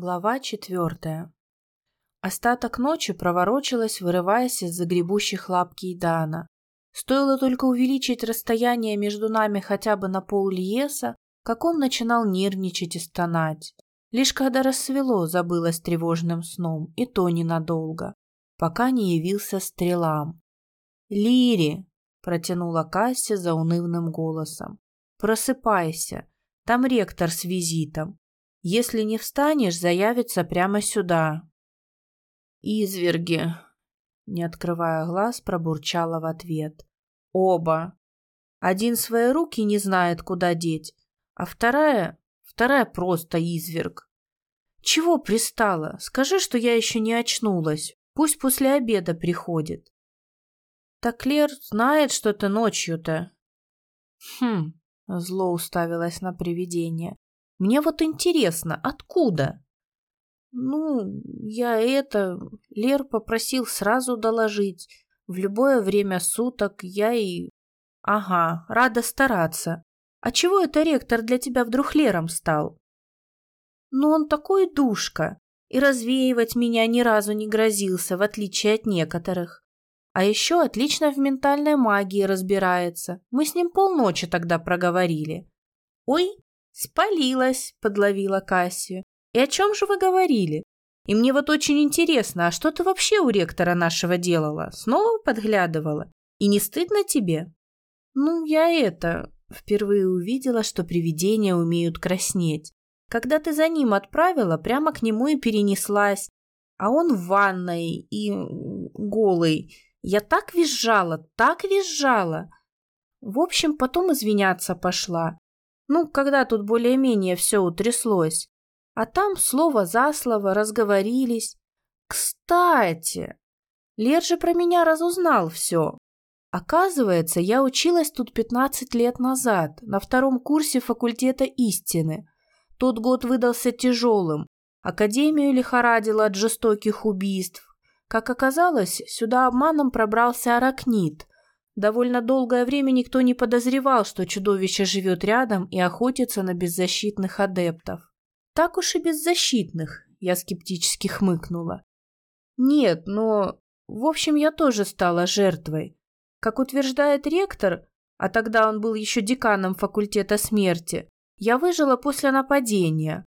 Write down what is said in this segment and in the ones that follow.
Глава четвертая. Остаток ночи проворочилась, вырываясь из загребущих лап Кейдана. Стоило только увеличить расстояние между нами хотя бы на пол льеса, как он начинал нервничать и стонать. Лишь когда рассвело, забылось тревожным сном, и то ненадолго, пока не явился стрелам. «Лири!» — протянула Касси заунывным голосом. «Просыпайся, там ректор с визитом. Если не встанешь, заявится прямо сюда. Изверги, не открывая глаз, пробурчала в ответ. Оба. Один свои руки не знает, куда деть, а вторая, вторая просто изверг. Чего пристала? Скажи, что я еще не очнулась. Пусть после обеда приходит. Так Лер знает что-то ночью-то. Хм, зло уставилась на привидение. Мне вот интересно, откуда? Ну, я это... Лер попросил сразу доложить. В любое время суток я и... Ага, рада стараться. А чего это ректор для тебя вдруг Лером стал? Ну, он такой душка. И развеивать меня ни разу не грозился, в отличие от некоторых. А еще отлично в ментальной магии разбирается. Мы с ним полночи тогда проговорили. Ой, «Спалилась», — подловила Кассию. «И о чем же вы говорили? И мне вот очень интересно, а что ты вообще у ректора нашего делала? Снова подглядывала? И не стыдно тебе?» «Ну, я это...» Впервые увидела, что привидения умеют краснеть. Когда ты за ним отправила, прямо к нему и перенеслась. А он в ванной и голый. Я так визжала, так визжала. В общем, потом извиняться пошла. Ну, когда тут более-менее все утряслось. А там слово за слово разговорились. Кстати, Лер же про меня разузнал все. Оказывается, я училась тут 15 лет назад, на втором курсе факультета истины. Тот год выдался тяжелым. Академию лихорадило от жестоких убийств. Как оказалось, сюда обманом пробрался аракнит, Довольно долгое время никто не подозревал, что чудовище живет рядом и охотится на беззащитных адептов. Так уж и беззащитных, я скептически хмыкнула. Нет, но... В общем, я тоже стала жертвой. Как утверждает ректор, а тогда он был еще деканом факультета смерти, я выжила после нападения.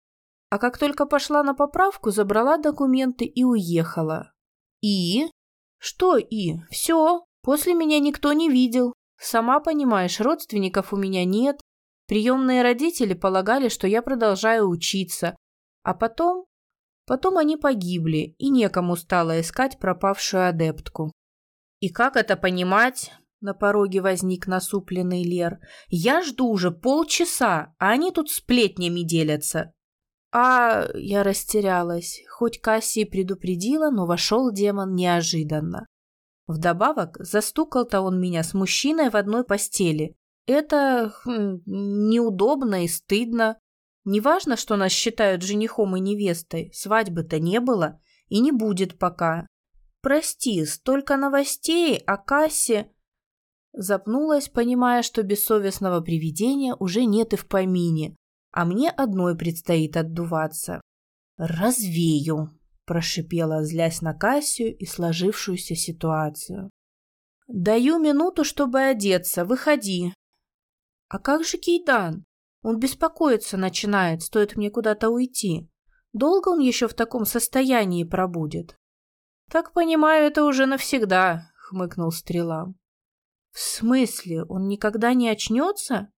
А как только пошла на поправку, забрала документы и уехала. И? Что и? Все, После меня никто не видел. Сама понимаешь, родственников у меня нет. Приемные родители полагали, что я продолжаю учиться. А потом... Потом они погибли, и некому стало искать пропавшую адептку. «И как это понимать?» На пороге возник насупленный Лер. «Я жду уже полчаса, а они тут сплетнями делятся». А я растерялась. Хоть Кассия предупредила, но вошел демон неожиданно. Вдобавок, застукал-то он меня с мужчиной в одной постели. Это хм, неудобно и стыдно. Неважно, что нас считают женихом и невестой, свадьбы-то не было и не будет пока. Прости, столько новостей о кассе... Запнулась, понимая, что бессовестного привидения уже нет и в помине, а мне одной предстоит отдуваться. «Развею», прошипела, злясь на Кассию и сложившуюся ситуацию. «Даю минуту, чтобы одеться. Выходи». «А как же Кейдан? Он беспокоиться начинает, стоит мне куда-то уйти. Долго он еще в таком состоянии пробудет?» «Так понимаю, это уже навсегда», — хмыкнул Стрела. «В смысле, он никогда не очнется?»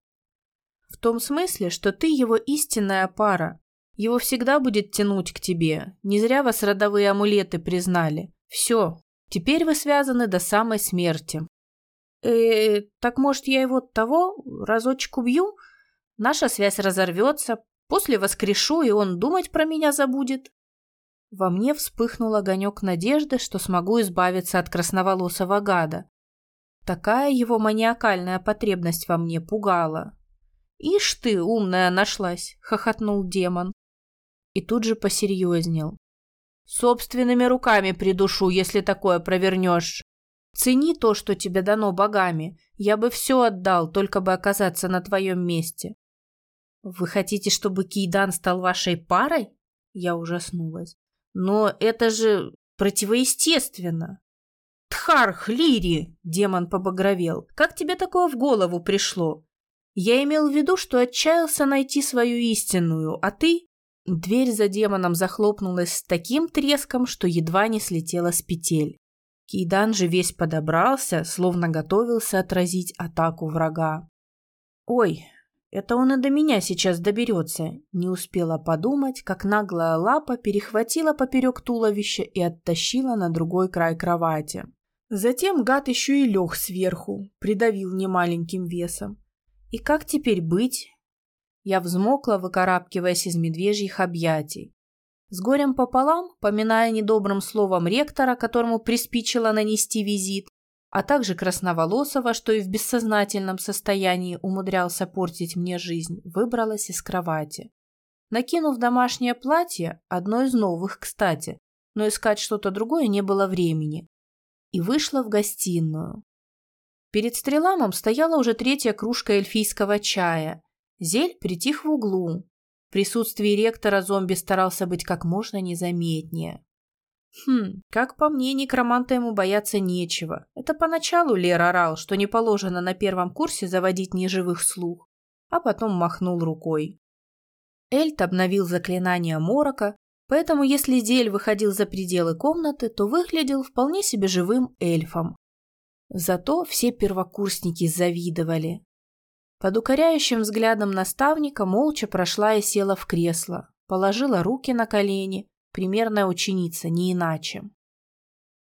«В том смысле, что ты его истинная пара, его всегда будет тянуть к тебе. Не зря вас родовые амулеты признали. Все, теперь вы связаны до самой смерти. Э, так может я его того разочек убью? Наша связь разорвется, после воскрешу, и он думать про меня забудет. Во мне вспыхнул огонек надежды, что смогу избавиться от красноволосого гада. Такая его маниакальная потребность во мне пугала. «Ишь ты, умная нашлась!» — хохотнул демон и тут же посерьезнел. «Собственными руками придушу, если такое провернешь. Цени то, что тебе дано богами. Я бы все отдал, только бы оказаться на твоем месте». «Вы хотите, чтобы Кейдан стал вашей парой?» Я ужаснулась. Но это же противоестественно. Тхарх, Лири, демон побагровел. Как тебе такое в голову пришло? Я имел в виду, что отчаялся найти свою истинную, а ты... Дверь за демоном захлопнулась с таким треском, что едва не слетела с петель. Кейдан же весь подобрался, словно готовился отразить атаку врага. «Ой, это он и до меня сейчас доберется», — не успела подумать, как наглая лапа перехватила поперек туловища и оттащила на другой край кровати. Затем гад еще и лег сверху, придавил немаленьким весом. И как теперь быть? Я взмокла, выкарабкиваясь из медвежьих объятий. С горем пополам, поминая недобрым словом ректора, которому приспичило нанести визит, а также красноволосого, что и в бессознательном состоянии умудрялся портить мне жизнь, выбралась из кровати. Накинув домашнее платье, одно из новых, кстати, но искать что-то другое не было времени, и вышла в гостиную. Перед стреламом стояла уже третья кружка эльфийского чая, Зель притих в углу. В присутствии ректора зомби старался быть как можно незаметнее. Хм, как по мне, некроманта ему бояться нечего. Это поначалу Лер орал, что не положено на первом курсе заводить неживых слух, а потом махнул рукой. Эльт обновил заклинание морока, поэтому если Зель выходил за пределы комнаты, то выглядел вполне себе живым эльфом. Зато все первокурсники завидовали. Под укоряющим взглядом наставника молча прошла и села в кресло, положила руки на колени, примерная ученица, не иначе.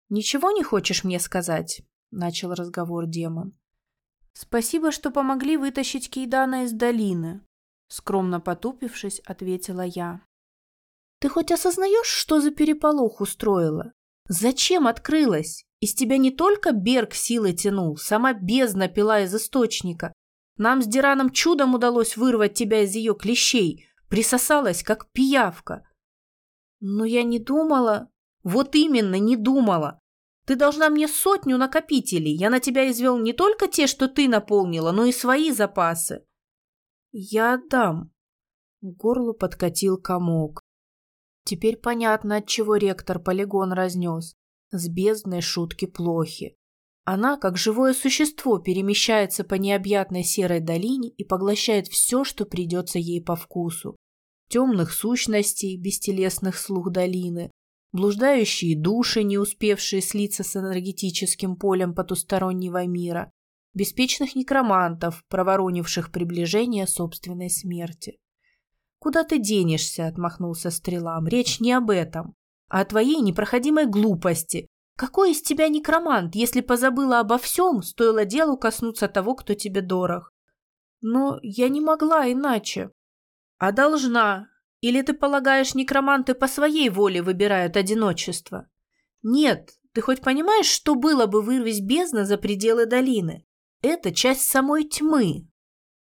«Ничего не хочешь мне сказать?» – начал разговор демон. «Спасибо, что помогли вытащить Кейдана из долины», – скромно потупившись, ответила я. «Ты хоть осознаешь, что за переполох устроила? Зачем открылась? Из тебя не только Берг силой тянул, сама бездна пила из источника, нам с Дираном чудом удалось вырвать тебя из ее клещей. Присосалась, как пиявка. Но я не думала... Вот именно, не думала. Ты должна мне сотню накопителей. Я на тебя извел не только те, что ты наполнила, но и свои запасы. Я отдам. К горлу подкатил комок. Теперь понятно, отчего ректор полигон разнес. С бездной шутки плохи. Она, как живое существо, перемещается по необъятной серой долине и поглощает все, что придется ей по вкусу. Темных сущностей, бестелесных слух долины, блуждающие души, не успевшие слиться с энергетическим полем потустороннего мира, беспечных некромантов, проворонивших приближение собственной смерти. «Куда ты денешься?» — отмахнулся стрелам. «Речь не об этом, а о твоей непроходимой глупости, какой из тебя некромант, если позабыла обо всем, стоило делу коснуться того, кто тебе дорог? Но я не могла иначе. А должна. Или ты полагаешь, некроманты по своей воле выбирают одиночество? Нет, ты хоть понимаешь, что было бы вырвись бездна за пределы долины? Это часть самой тьмы.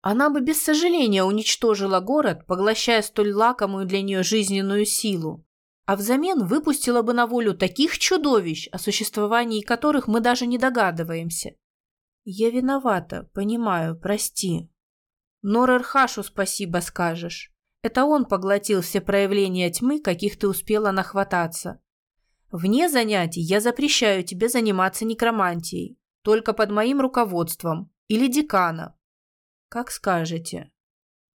Она бы без сожаления уничтожила город, поглощая столь лакомую для нее жизненную силу а взамен выпустила бы на волю таких чудовищ, о существовании которых мы даже не догадываемся. Я виновата, понимаю, прости. Нор-Эрхашу спасибо скажешь. Это он поглотил все проявления тьмы, каких ты успела нахвататься. Вне занятий я запрещаю тебе заниматься некромантией, только под моим руководством или декана. Как скажете.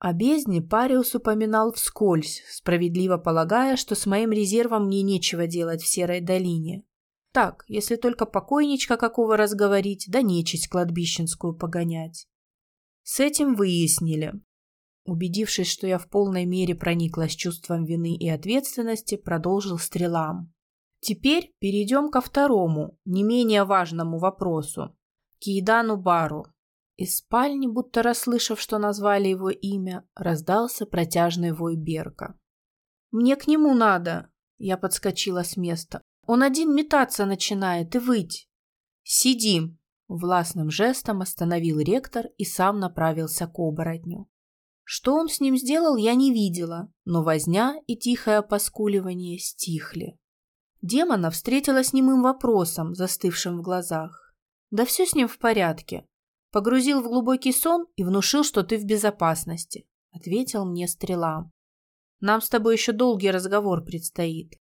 О бездне Париус упоминал вскользь, справедливо полагая, что с моим резервом мне нечего делать в Серой долине. Так, если только покойничка какого разговорить, да нечисть кладбищенскую погонять. С этим выяснили. Убедившись, что я в полной мере прониклась чувством вины и ответственности, продолжил стрелам. Теперь перейдем ко второму, не менее важному вопросу. Кейдану Бару. Из спальни, будто расслышав, что назвали его имя, раздался протяжный вой Берка. «Мне к нему надо!» Я подскочила с места. «Он один метаться начинает и выть!» «Сиди!» Властным жестом остановил ректор и сам направился к оборотню. Что он с ним сделал, я не видела, но возня и тихое поскуливание стихли. Демона встретила с немым вопросом, застывшим в глазах. Да все с ним в порядке. Погрузил в глубокий сон и внушил, что ты в безопасности, ответил мне стрела. Нам с тобой еще долгий разговор предстоит.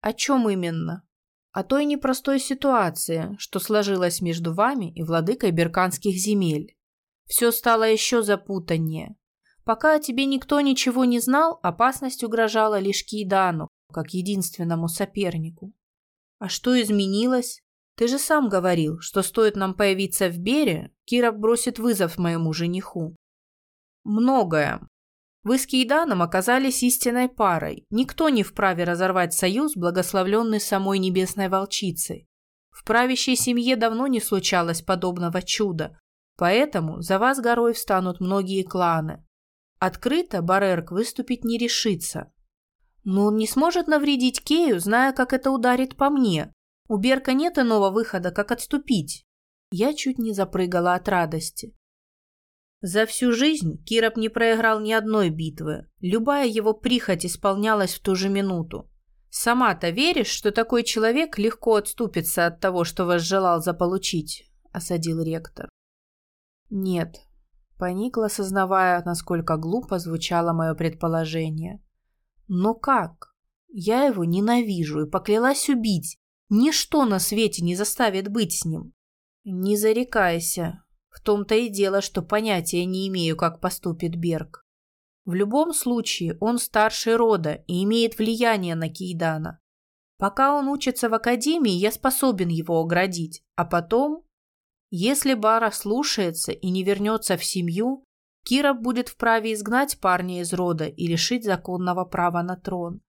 О чем именно? О той непростой ситуации, что сложилась между вами и владыкой Берканских земель. Все стало еще запутаннее. Пока о тебе никто ничего не знал, опасность угрожала лишь Кейдану, как единственному сопернику. А что изменилось? Ты же сам говорил, что стоит нам появиться в Бере, Кира бросит вызов моему жениху. Многое, вы с Кейданом оказались истинной парой. Никто не вправе разорвать союз, благословленный самой небесной волчицей. В правящей семье давно не случалось подобного чуда, поэтому за вас горой встанут многие кланы. Открыто Барерк выступить не решится. Но он не сможет навредить Кею, зная, как это ударит по мне. У Берка нет иного выхода, как отступить. Я чуть не запрыгала от радости. За всю жизнь Кироп не проиграл ни одной битвы. Любая его прихоть исполнялась в ту же минуту. «Сама-то веришь, что такой человек легко отступится от того, что возжелал заполучить?» – осадил ректор. «Нет», – поникла, сознавая, насколько глупо звучало мое предположение. «Но как? Я его ненавижу и поклялась убить. Ничто на свете не заставит быть с ним». «Не зарекайся», в том-то и дело, что понятия не имею, как поступит Берг. В любом случае, он старший рода и имеет влияние на Кейдана. Пока он учится в академии, я способен его оградить, а потом... Если Бара слушается и не вернется в семью, Кира будет вправе изгнать парня из рода и лишить законного права на трон.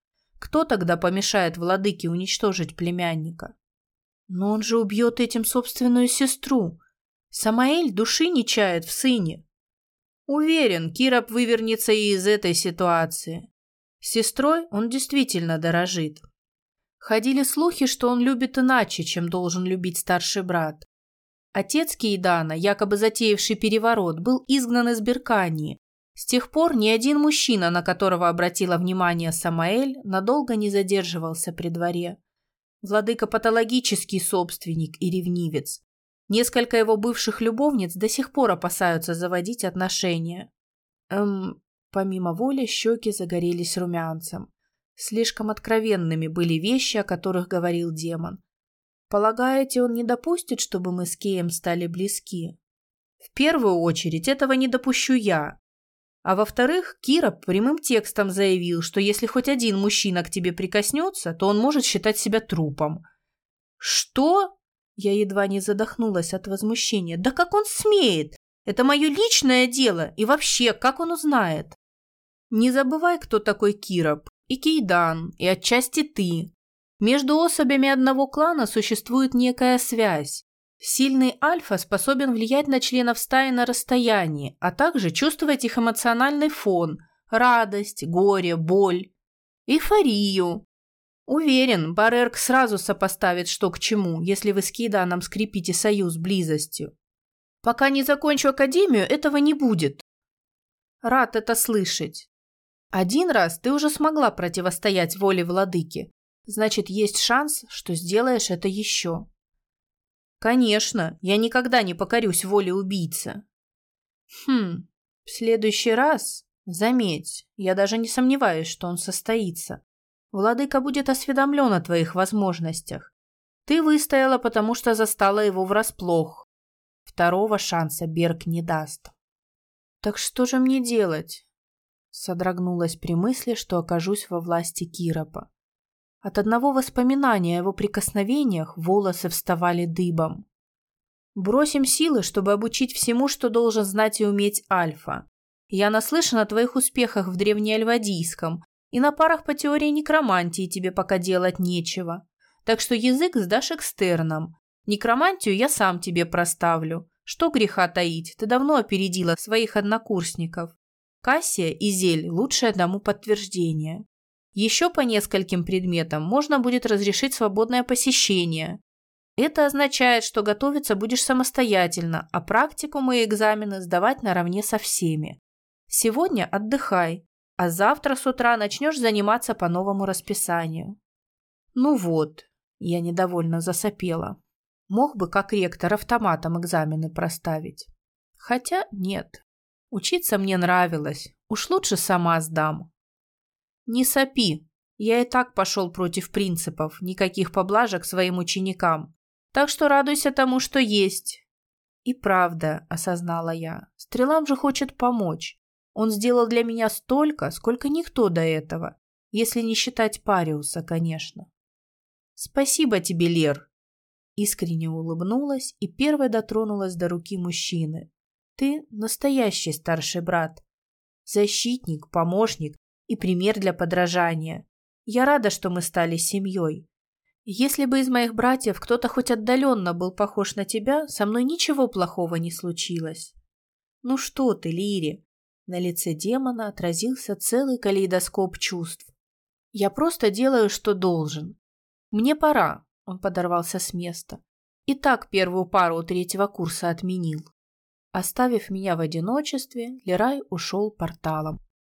Кто тогда помешает владыке уничтожить племянника? Но он же убьет этим собственную сестру, Самаэль души не чает в сыне. Уверен, Кироп вывернется и из этой ситуации. сестрой он действительно дорожит. Ходили слухи, что он любит иначе, чем должен любить старший брат. Отец Кейдана, якобы затеявший переворот, был изгнан из Беркании. С тех пор ни один мужчина, на которого обратила внимание Самаэль, надолго не задерживался при дворе. Владыка патологический собственник и ревнивец. Несколько его бывших любовниц до сих пор опасаются заводить отношения. Эм, помимо воли щеки загорелись румянцем. Слишком откровенными были вещи, о которых говорил демон. Полагаете, он не допустит, чтобы мы с Кеем стали близки? В первую очередь этого не допущу я. А во-вторых, Кира прямым текстом заявил, что если хоть один мужчина к тебе прикоснется, то он может считать себя трупом. Что? Я едва не задохнулась от возмущения. «Да как он смеет? Это мое личное дело. И вообще, как он узнает?» «Не забывай, кто такой Кироп. И Кейдан, и отчасти ты. Между особями одного клана существует некая связь. Сильный альфа способен влиять на членов стаи на расстоянии, а также чувствовать их эмоциональный фон – радость, горе, боль, эйфорию, Уверен, Барерк сразу сопоставит, что к чему, если вы с Киданом скрепите союз близостью. Пока не закончу академию, этого не будет. Рад это слышать. Один раз ты уже смогла противостоять воле владыки. Значит, есть шанс, что сделаешь это еще. Конечно, я никогда не покорюсь воле убийцы. Хм, в следующий раз, заметь, я даже не сомневаюсь, что он состоится. Владыка будет осведомлен о твоих возможностях. Ты выстояла, потому что застала его врасплох. Второго шанса Берг не даст. Так что же мне делать? Содрогнулась при мысли, что окажусь во власти Киропа. От одного воспоминания о его прикосновениях волосы вставали дыбом. Бросим силы, чтобы обучить всему, что должен знать и уметь Альфа. Я наслышан о твоих успехах в древнеальвадийском и на парах по теории некромантии тебе пока делать нечего. Так что язык сдашь экстерном. Некромантию я сам тебе проставлю. Что греха таить, ты давно опередила своих однокурсников. Кассия и Зель – лучшее тому подтверждение. Еще по нескольким предметам можно будет разрешить свободное посещение. Это означает, что готовиться будешь самостоятельно, а практикумы и экзамены сдавать наравне со всеми. Сегодня отдыхай, а завтра с утра начнешь заниматься по новому расписанию. Ну вот, я недовольно засопела. Мог бы, как ректор, автоматом экзамены проставить. Хотя нет. Учиться мне нравилось. Уж лучше сама сдам. Не сопи. Я и так пошел против принципов, никаких поблажек своим ученикам. Так что радуйся тому, что есть. И правда, осознала я, Стрелам же хочет помочь. Он сделал для меня столько, сколько никто до этого, если не считать Париуса, конечно. Спасибо тебе, Лер. Искренне улыбнулась и первой дотронулась до руки мужчины. Ты настоящий старший брат. Защитник, помощник и пример для подражания. Я рада, что мы стали семьей. Если бы из моих братьев кто-то хоть отдаленно был похож на тебя, со мной ничего плохого не случилось. Ну что ты, Лири? На лице демона отразился целый калейдоскоп чувств. Я просто делаю, что должен. Мне пора, он подорвался с места. И так первую пару третьего курса отменил. Оставив меня в одиночестве, Лерай ушел порталом.